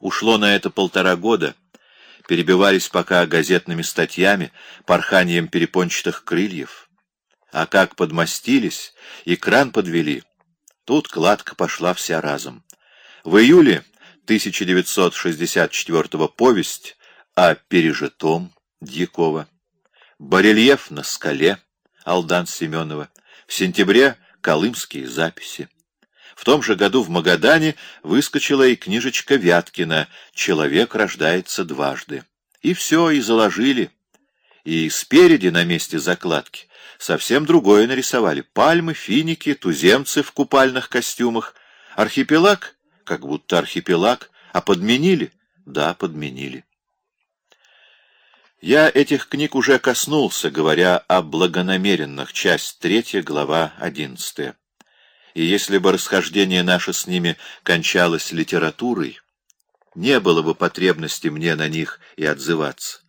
Ушло на это полтора года, перебивались пока газетными статьями, порханием перепончатых крыльев. А как подмостились, экран подвели, тут кладка пошла вся разом. В июле 1964 повесть о пережитом Дьякова, барельеф на скале Алдан Семенова, в сентябре колымские записи. В том же году в Магадане выскочила и книжечка Вяткина «Человек рождается дважды». И все, и заложили. И спереди, на месте закладки, совсем другое нарисовали. Пальмы, финики, туземцы в купальных костюмах. Архипелаг, как будто архипелаг. А подменили? Да, подменили. Я этих книг уже коснулся, говоря о благонамеренных, часть третья, глава одиннадцатая и если бы расхождение наше с ними кончалось литературой, не было бы потребности мне на них и отзываться.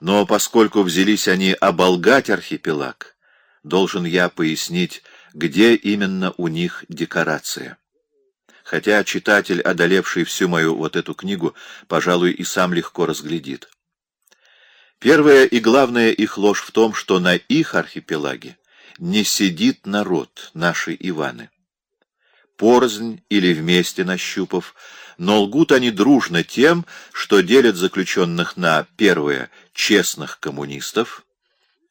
Но поскольку взялись они оболгать архипелаг, должен я пояснить, где именно у них декорация. Хотя читатель, одолевший всю мою вот эту книгу, пожалуй, и сам легко разглядит. Первая и главная их ложь в том, что на их архипелаге не сидит народ, наши Иваны порознь или вместе нащупав, но лгут они дружно тем, что делят заключенных на, первое, честных коммунистов,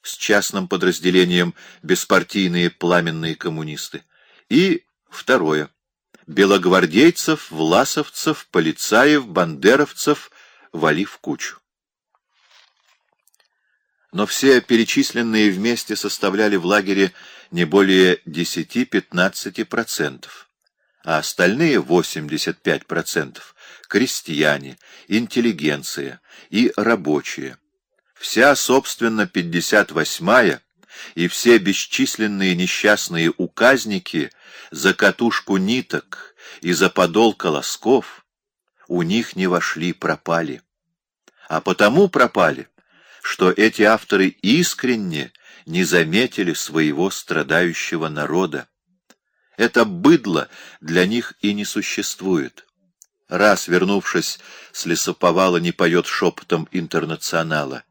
с частным подразделением беспартийные пламенные коммунисты, и, второе, белогвардейцев, власовцев, полицаев, бандеровцев, вали в кучу. Но все перечисленные вместе составляли в лагере не более 10-15% а остальные 85% — крестьяне, интеллигенция и рабочие. Вся, собственно, 58-я и все бесчисленные несчастные указники за катушку ниток и за подол колосков у них не вошли, пропали. А потому пропали, что эти авторы искренне не заметили своего страдающего народа. Это быдло для них и не существует. Раз, вернувшись с лесоповала, не поет шепотом интернационала.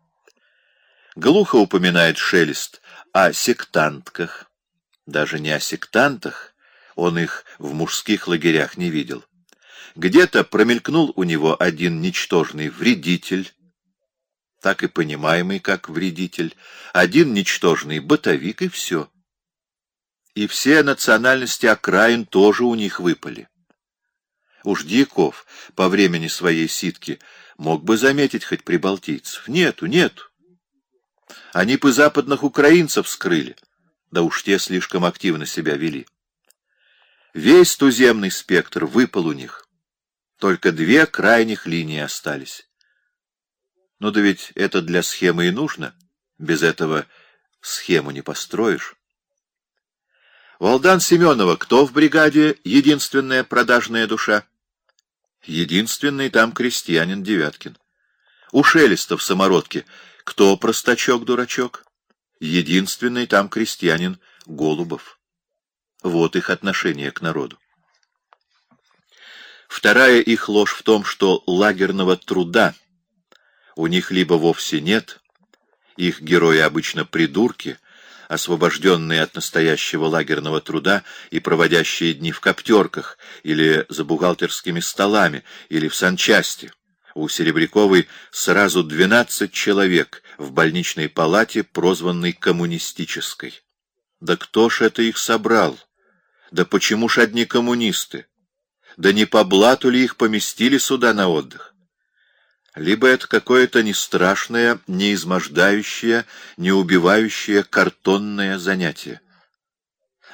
Глухо упоминает Шелест о сектантках. Даже не о сектантах, он их в мужских лагерях не видел. Где-то промелькнул у него один ничтожный вредитель, так и понимаемый как вредитель, один ничтожный бытовик и все и все национальности окраин тоже у них выпали. Уж Дьяков по времени своей ситки мог бы заметить хоть прибалтийцев. Нету, нету. Они бы западных украинцев скрыли, да уж те слишком активно себя вели. Весь туземный спектр выпал у них. Только две крайних линии остались. Ну да ведь это для схемы и нужно. Без этого схему не построишь. Валдан Семенова, кто в бригаде единственная продажная душа? Единственный там крестьянин Девяткин. У Шелеста в самородке кто простачок-дурачок? Единственный там крестьянин Голубов. Вот их отношение к народу. Вторая их ложь в том, что лагерного труда у них либо вовсе нет, их герои обычно придурки — освобожденные от настоящего лагерного труда и проводящие дни в коптерках, или за бухгалтерскими столами, или в санчасти. У Серебряковой сразу двенадцать человек в больничной палате, прозванной коммунистической. Да кто ж это их собрал? Да почему ж одни коммунисты? Да не по блату ли их поместили сюда на отдых? Либо это какое-то не страшное, не измождающее, не убивающее картонное занятие.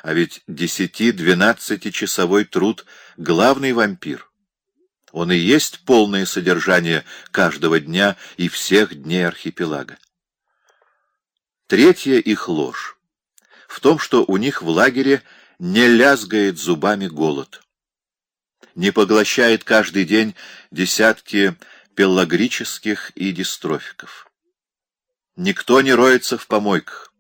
А ведь десяти-двенадцатичасовой труд — главный вампир. Он и есть полное содержание каждого дня и всех дней архипелага. Третья их ложь в том, что у них в лагере не лязгает зубами голод. Не поглощает каждый день десятки пелагрических и дистрофиков. Никто не роется в помойках.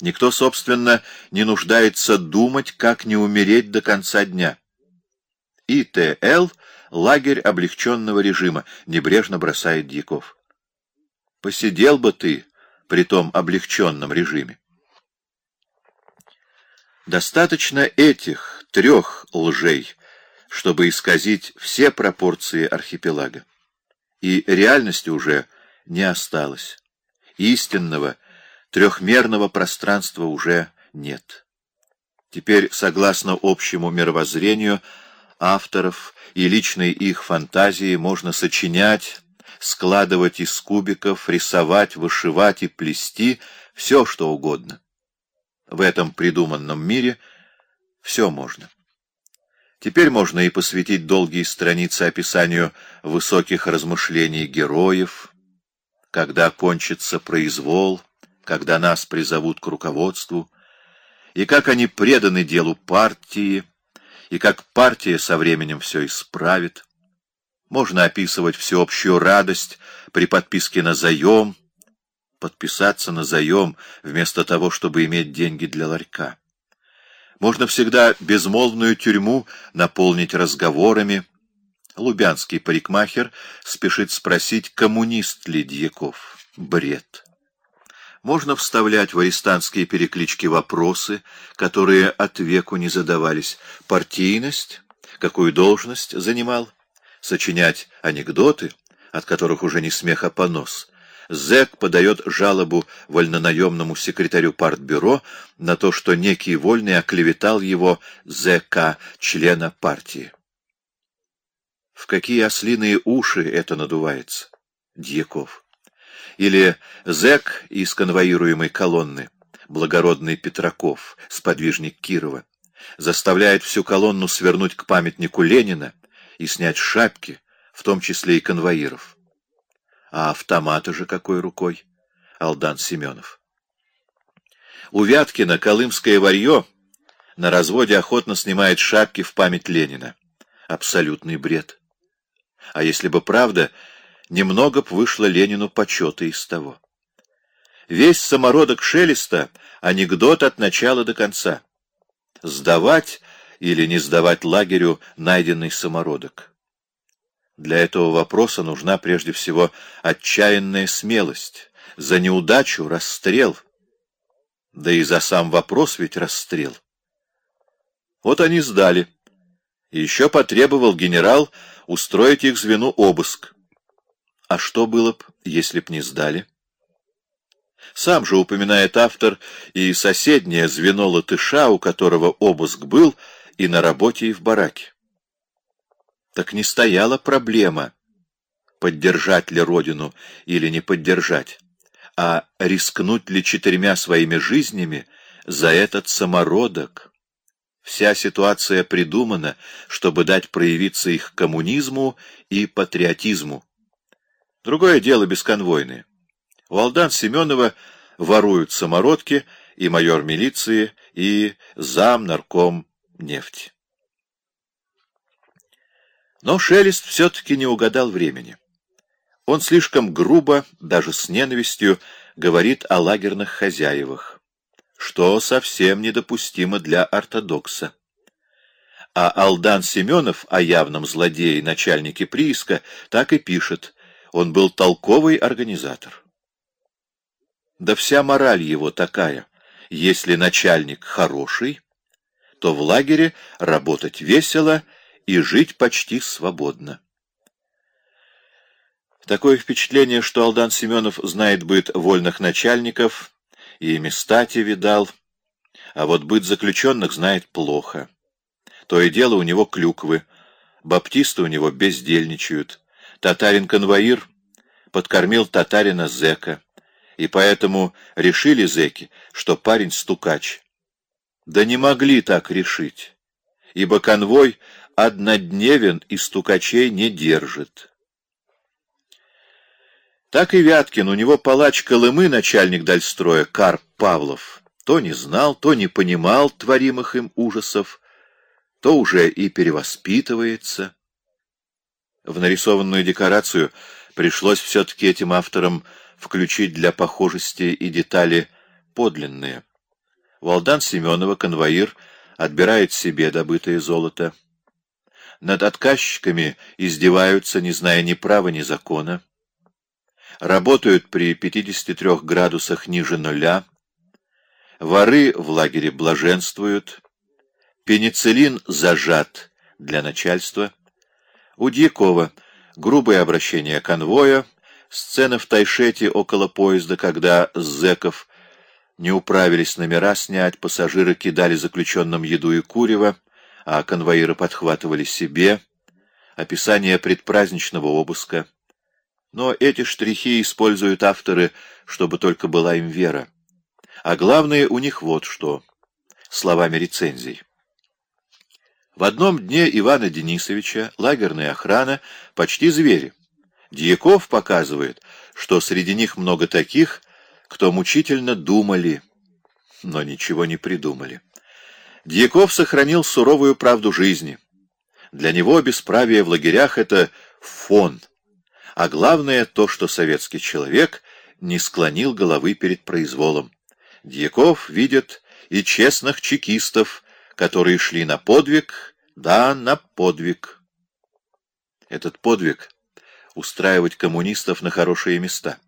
Никто, собственно, не нуждается думать, как не умереть до конца дня. И Т.Л. лагерь облегченного режима, небрежно бросает Дьяков. Посидел бы ты при том облегченном режиме. Достаточно этих трех лжей, чтобы исказить все пропорции архипелага. И реальности уже не осталось. Истинного, трехмерного пространства уже нет. Теперь, согласно общему мировоззрению авторов и личной их фантазии, можно сочинять, складывать из кубиков, рисовать, вышивать и плести все, что угодно. В этом придуманном мире все можно. Теперь можно и посвятить долгие страницы описанию высоких размышлений героев, когда кончится произвол, когда нас призовут к руководству, и как они преданы делу партии, и как партия со временем все исправит. Можно описывать всеобщую радость при подписке на заем, подписаться на заем вместо того, чтобы иметь деньги для ларька. Можно всегда безмолвную тюрьму наполнить разговорами. Лубянский парикмахер спешит спросить, коммунист ли Дьяков. Бред. Можно вставлять в арестантские переклички вопросы, которые от веку не задавались. Партийность, какую должность занимал, сочинять анекдоты, от которых уже не смех, а понос. Зэк подает жалобу вольнонаемному секретарю партбюро на то, что некий вольный оклеветал его ЗК, члена партии. В какие ослиные уши это надувается? Дьяков или зэк из конвоируемой колонны, благородный Петраков, сподвижник Кирова, заставляет всю колонну свернуть к памятнику Ленина и снять шапки, в том числе и конвоиров. А автоматы же какой рукой? Алдан Семенов. У Вяткина колымское варье на разводе охотно снимает шапки в память Ленина. Абсолютный бред. А если бы правда, немного б вышло Ленину почета из того. Весь самородок Шелеста — анекдот от начала до конца. Сдавать или не сдавать лагерю найденный самородок. Для этого вопроса нужна прежде всего отчаянная смелость. За неудачу — расстрел. Да и за сам вопрос ведь расстрел. Вот они сдали. И еще потребовал генерал устроить их звену обыск. А что было б, если б не сдали? Сам же упоминает автор и соседнее звено латыша, у которого обыск был и на работе, и в бараке. Так не стояла проблема, поддержать ли родину или не поддержать, а рискнуть ли четырьмя своими жизнями за этот самородок. Вся ситуация придумана, чтобы дать проявиться их коммунизму и патриотизму. Другое дело бесконвойное. У Алдан Семенова воруют самородки и майор милиции, и зам нарком нефти. Но Шелест все-таки не угадал времени. Он слишком грубо, даже с ненавистью, говорит о лагерных хозяевах, что совсем недопустимо для ортодокса. А Алдан Семенов о явном злодее начальнике прииска так и пишет — он был толковый организатор. Да вся мораль его такая. Если начальник хороший, то в лагере работать весело и жить почти свободно. Такое впечатление, что Алдан Семенов знает быт вольных начальников и местати видал, а вот быт заключенных знает плохо. То и дело у него клюквы, баптисты у него бездельничают, татарин-конвоир подкормил татарина зэка, и поэтому решили зэки, что парень стукач. Да не могли так решить, ибо конвой однодневен и стукачей не держит. Так и Вяткин, у него палач Колымы, начальник Дальстроя, Карп Павлов, то не знал, то не понимал творимых им ужасов, то уже и перевоспитывается. В нарисованную декорацию пришлось все-таки этим авторам включить для похожести и детали подлинные. Валдан Семенова, конвоир, отбирает себе добытое золото. Над отказчиками издеваются, не зная ни права, ни закона. Работают при 53 градусах ниже нуля. Воры в лагере блаженствуют. Пенициллин зажат для начальства. У Дьякова грубое обращение конвоя, сцена в Тайшете около поезда, когда с зэков не управились номера снять, пассажиры кидали заключенным еду и курево, а конвоиры подхватывали себе, описание предпраздничного обыска. Но эти штрихи используют авторы, чтобы только была им вера. А главное у них вот что, словами рецензий. В одном дне Ивана Денисовича лагерная охрана почти звери. Дьяков показывает, что среди них много таких, кто мучительно думали, но ничего не придумали. Дьяков сохранил суровую правду жизни. Для него бесправие в лагерях — это фон, а главное то, что советский человек не склонил головы перед произволом. Дьяков видит и честных чекистов, которые шли на подвиг, да, на подвиг. Этот подвиг — устраивать коммунистов на хорошие места.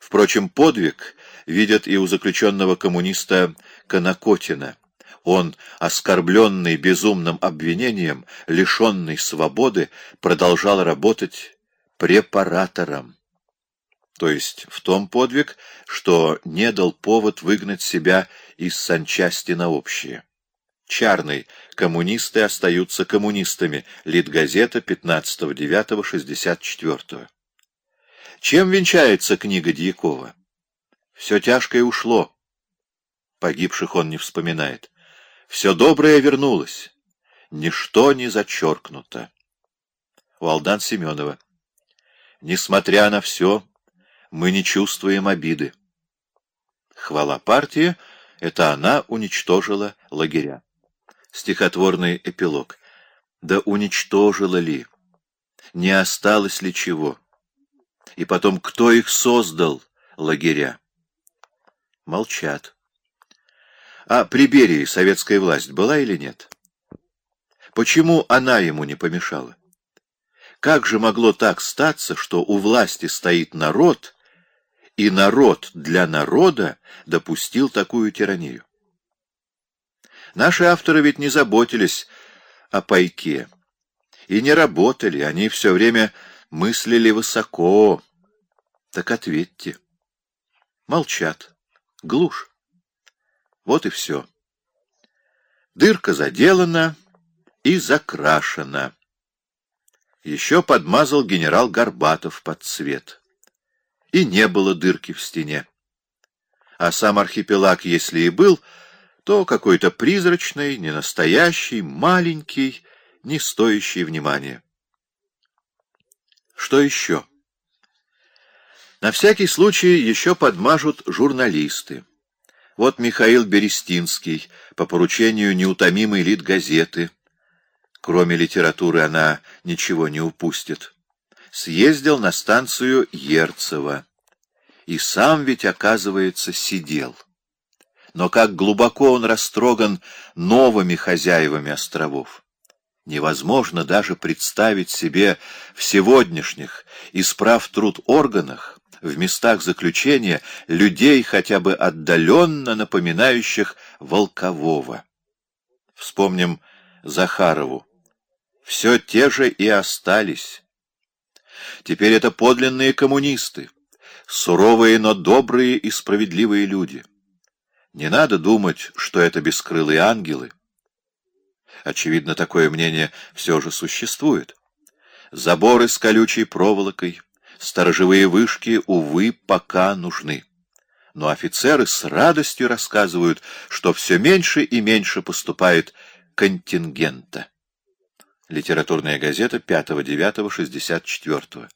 Впрочем, подвиг видят и у заключенного коммуниста Конокотина — он, оскорбленный безумным обвинением, лишенный свободы, продолжал работать препаратором. То есть в том подвиг, что не дал повод выгнать себя из санчасти на общее. Чарный. Коммунисты остаются коммунистами. Литгазета 15.09.64. Чем венчается книга Дьякова? Все тяжкое ушло. Погибших он не вспоминает. Все доброе вернулось, ничто не зачеркнуто. Валдан Семенова. Несмотря на все, мы не чувствуем обиды. Хвала партии — это она уничтожила лагеря. Стихотворный эпилог. Да уничтожила ли? Не осталось ли чего? И потом, кто их создал, лагеря? Молчат. А при Берии советская власть была или нет? Почему она ему не помешала? Как же могло так статься, что у власти стоит народ, и народ для народа допустил такую тиранию? Наши авторы ведь не заботились о пайке и не работали, они все время мыслили высоко. Так ответьте. Молчат. Глушь. Вот и все. Дырка заделана и закрашена. Еще подмазал генерал Горбатов под цвет. И не было дырки в стене. А сам архипелаг, если и был, то какой-то призрачный, ненастоящий, маленький, не стоящий внимания. Что еще? На всякий случай еще подмажут журналисты. Вот Михаил Берестинский, по поручению неутомимой литгазеты. Кроме литературы она ничего не упустит. Съездил на станцию Ерцева. И сам ведь, оказывается, сидел. Но как глубоко он растроган новыми хозяевами островов. Невозможно даже представить себе в сегодняшних исправ труд органах в местах заключения людей, хотя бы отдаленно напоминающих Волкового. Вспомним Захарову. Все те же и остались. Теперь это подлинные коммунисты, суровые, но добрые и справедливые люди. Не надо думать, что это бескрылые ангелы. Очевидно, такое мнение все же существует. Заборы с колючей проволокой, Сторожевые вышки, увы, пока нужны. Но офицеры с радостью рассказывают, что все меньше и меньше поступает контингента. Литературная газета 5.9.64.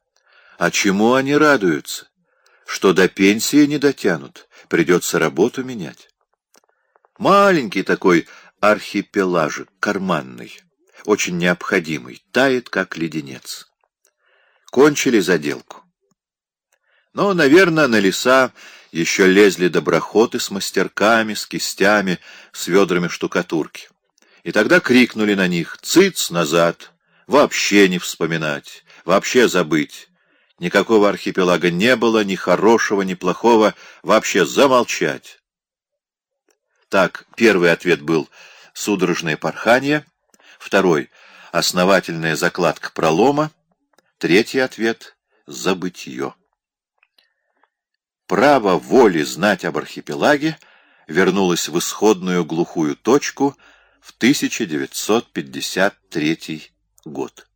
А чему они радуются? Что до пенсии не дотянут, придется работу менять. Маленький такой архипелажик, карманный, очень необходимый, тает, как леденец кончили заделку. Но, наверное, на леса еще лезли доброходы с мастерками, с кистями, с ведрами штукатурки. И тогда крикнули на них «Цыц назад! вообще не вспоминать, вообще забыть. Никакого архипелага не было, ни хорошего, ни плохого, вообще замолчать. Так, первый ответ был судорожное порхание, второй — основательная закладка пролома, третий ответ — забытье. Право воли знать об архипелаге вернулось в исходную глухую точку в 1953 год.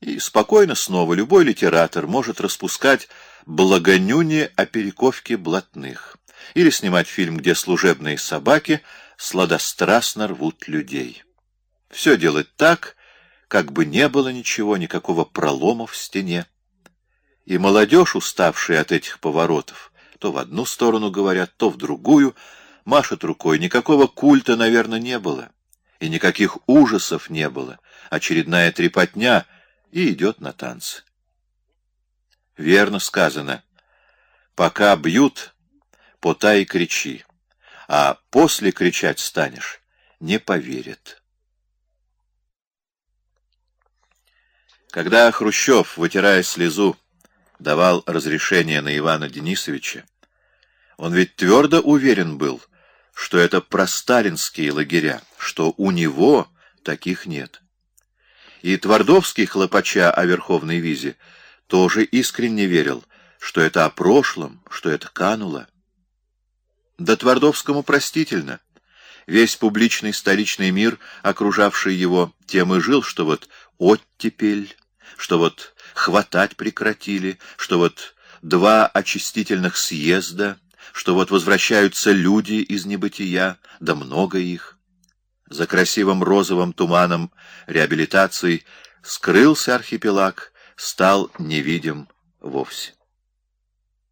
И спокойно снова любой литератор может распускать благонюни о перековке блатных или снимать фильм, где служебные собаки сладострастно рвут людей. Все делать так, как бы не было ничего, никакого пролома в стене. И молодежь, уставшая от этих поворотов, то в одну сторону говорят, то в другую, машет рукой. Никакого культа, наверное, не было. И никаких ужасов не было. Очередная трепотня и идет на танцы. Верно сказано. Пока бьют, потай и кричи. А после кричать станешь, не поверят. Когда Хрущев, вытирая слезу, давал разрешение на Ивана Денисовича, он ведь твердо уверен был, что это просталинские лагеря, что у него таких нет. И Твардовский, хлопача о Верховной Визе, тоже искренне верил, что это о прошлом, что это кануло. Да Твардовскому простительно. Весь публичный столичный мир, окружавший его, тем и жил, что вот оттепель, что вот хватать прекратили, что вот два очистительных съезда, что вот возвращаются люди из небытия, да много их. За красивым розовым туманом реабилитации скрылся архипелаг, стал невидим вовсе.